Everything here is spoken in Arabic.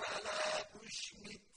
فَلَا تُشْمِتْ